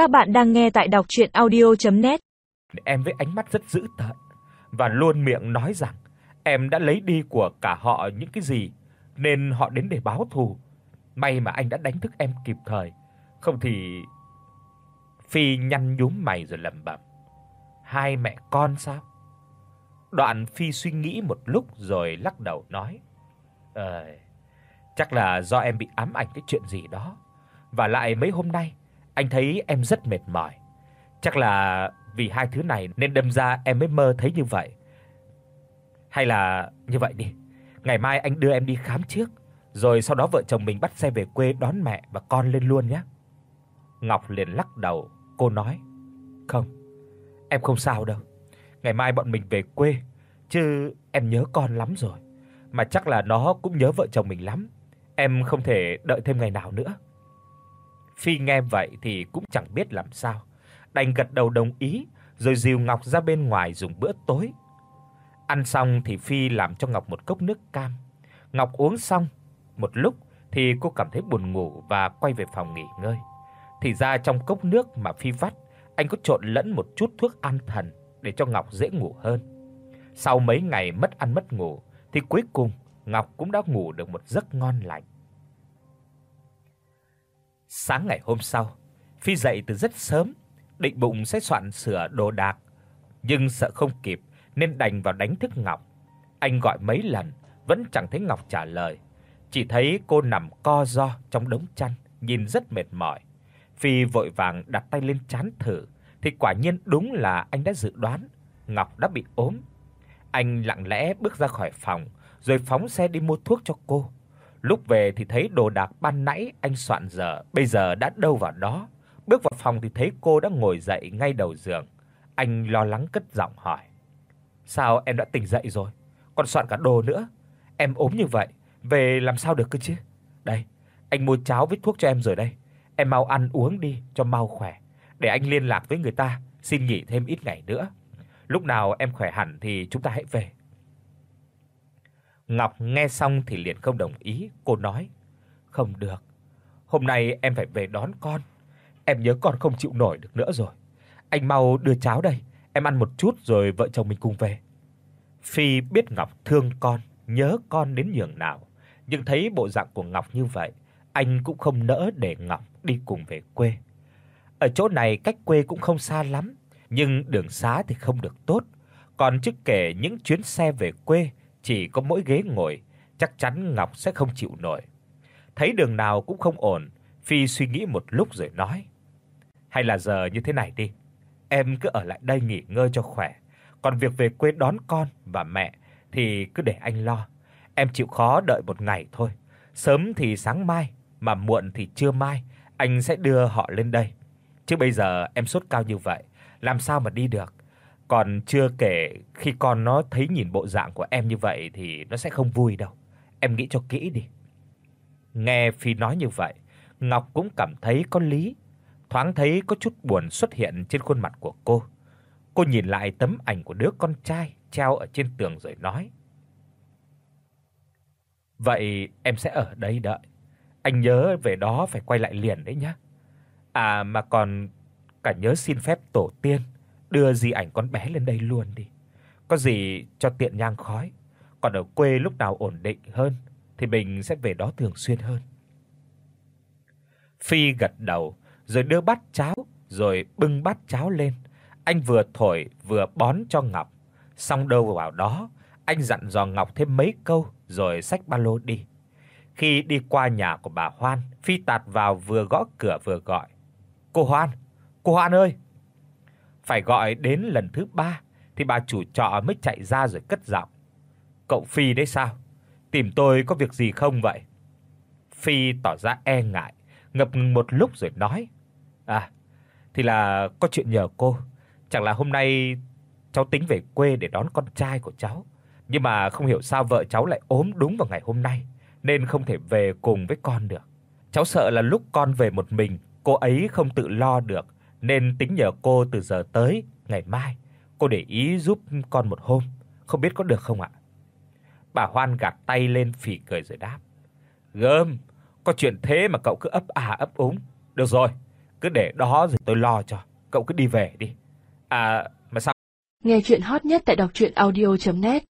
Các bạn đang nghe tại đọc audio net Em với ánh mắt rất dữ tợn và luôn miệng nói rằng em đã lấy đi của cả họ những cái gì nên họ đến để báo thù. May mà anh đã đánh thức em kịp thời, không thì Phi nhăn nhúm mày rồi lẩm bẩm. Hai mẹ con sao? Đoạn Phi suy nghĩ một lúc rồi lắc đầu nói: "Ờ, chắc là do em bị ám ảnh cái chuyện gì đó. Và lại mấy hôm nay anh thấy em rất mệt mỏi. Chắc là vì hai thứ này nên đâm ra em mới mơ thấy như vậy. Hay là như vậy đi, ngày mai anh đưa em đi khám trước, rồi sau đó vợ chồng mình bắt xe về quê đón mẹ và con lên luôn nhé." Ngọc liền lắc đầu, cô nói: "Không, em không sao đâu. Ngày mai bọn mình về quê, chứ em nhớ con lắm rồi, mà chắc là nó cũng nhớ vợ chồng mình lắm. Em không thể đợi thêm ngày nào nữa." Phi nghe vậy thì cũng chẳng biết làm sao, đành gật đầu đồng ý, rồi dìu Ngọc ra bên ngoài dùng bữa tối. Ăn xong thì Phi làm cho Ngọc một cốc nước cam. Ngọc uống xong, một lúc thì cô cảm thấy buồn ngủ và quay về phòng nghỉ ngơi. Thì ra trong cốc nước mà Phi vắt, anh có trộn lẫn một chút thuốc an thần để cho Ngọc dễ ngủ hơn. Sau mấy ngày mất ăn mất ngủ thì cuối cùng Ngọc cũng đã ngủ được một giấc ngon lành. Sáng ngày hôm sau, Phi dậy từ rất sớm, định bụng sẽ soạn sửa đồ đạc, nhưng sợ không kịp nên đành vào đánh thức Ngọc. Anh gọi mấy lần vẫn chẳng thấy Ngọc trả lời, chỉ thấy cô nằm co ro trong đống chăn, nhìn rất mệt mỏi. Phi vội vàng đặt tay lên trán thử, thì quả nhiên đúng là anh đã dự đoán, Ngọc đã bị ốm. Anh lặng lẽ bước ra khỏi phòng, rồi phóng xe đi mua thuốc cho cô. Lúc về thì thấy đồ đạc ban nãy anh soạn dở, bây giờ đã đâu vào đó. Bước vào phòng thì thấy cô đã ngồi dậy ngay đầu giường. Anh lo lắng cất giọng hỏi: "Sao em đã tỉnh dậy rồi? Còn soạn cả đồ nữa. Em ốm như vậy, về làm sao được cơ chứ? Đây, anh mua cháo với thuốc cho em rồi đây. Em mau ăn uống đi cho mau khỏe, để anh liên lạc với người ta xin nghỉ thêm ít ngày nữa. Lúc nào em khỏe hẳn thì chúng ta hãy về." Ngọc nghe xong thì liền không đồng ý, cô nói: "Không được. Hôm nay em phải về đón con. Em nhớ con không chịu nổi được nữa rồi. Anh mau đưa cháo đây, em ăn một chút rồi vợ chồng mình cùng về." Phi biết Ngọc thương con, nhớ con đến nhường nào, nhưng thấy bộ dạng của Ngọc như vậy, anh cũng không nỡ để Ngọc đi cùng về quê. Ở chỗ này cách quê cũng không xa lắm, nhưng đường xá thì không được tốt, còn chứ kể những chuyến xe về quê chỉ có mỗi ghế ngồi, chắc chắn Ngọc sẽ không chịu nổi. Thấy đường nào cũng không ổn, Phi suy nghĩ một lúc rồi nói: "Hay là giờ như thế này đi, em cứ ở lại đây nghỉ ngơi cho khỏe, còn việc về quê đón con và mẹ thì cứ để anh lo. Em chịu khó đợi một ngày thôi, sớm thì sáng mai, mà muộn thì trưa mai, anh sẽ đưa họ lên đây. Chứ bây giờ em sốt cao như vậy, làm sao mà đi được? Còn chưa kể khi con nó thấy nhìn bộ dạng của em như vậy thì nó sẽ không vui đâu. Em nghĩ cho kỹ đi." Nghe Phi nói như vậy, Ngọc cũng cảm thấy có lý, thoáng thấy có chút buồn xuất hiện trên khuôn mặt của cô. Cô nhìn lại tấm ảnh của đứa con trai treo ở trên tường rồi nói: "Vậy em sẽ ở đây đợi. Anh nhớ về đó phải quay lại liền đấy nhé. À mà còn cả nhớ xin phép tổ tiên đưa di ảnh con bé lên đây luôn đi. Có gì cho tiện nhang khói, còn ở quê lúc nào ổn định hơn thì mình sẽ về đó thường xuyên hơn." Phi gật đầu, rồi đưa bát cháo, rồi bưng bát cháo lên. Anh vừa thổi vừa bón cho Ngọc. Xong đâu vào đó, anh dặn dò Ngọc thêm mấy câu rồi xách ba lô đi. Khi đi qua nhà của bà Hoan, Phi tạt vào vừa gõ cửa vừa gọi. "Cô Hoan, cô Hoan ơi." Phải gọi đến lần thứ ba thì bà chủ trọ mới chạy ra rồi cất giọng. "Cậu Phi đấy sao? Tìm tôi có việc gì không vậy?" Phi tỏ ra e ngại, ngập ngừng một lúc rồi nói: "À, thì là có chuyện nhờ cô, chẳng là hôm nay cháu tính về quê để đón con trai của cháu, nhưng mà không hiểu sao vợ cháu lại ốm đúng vào ngày hôm nay nên không thể về cùng với con được. Cháu sợ là lúc con về một mình, cô ấy không tự lo được nên tính nhờ cô từ giờ tới ngày mai, cô để ý giúp con một hôm, không biết có được không ạ?" Bà Hoan gạt tay lên phì cười rồi đáp: "Gơm, có chuyện thế mà cậu cứ ấp à ấp úng. Được rồi, cứ để đó rồi tôi lo cho, cậu cứ đi về đi. À mà sao Nghe chuyện hot nhất tại đọc audio net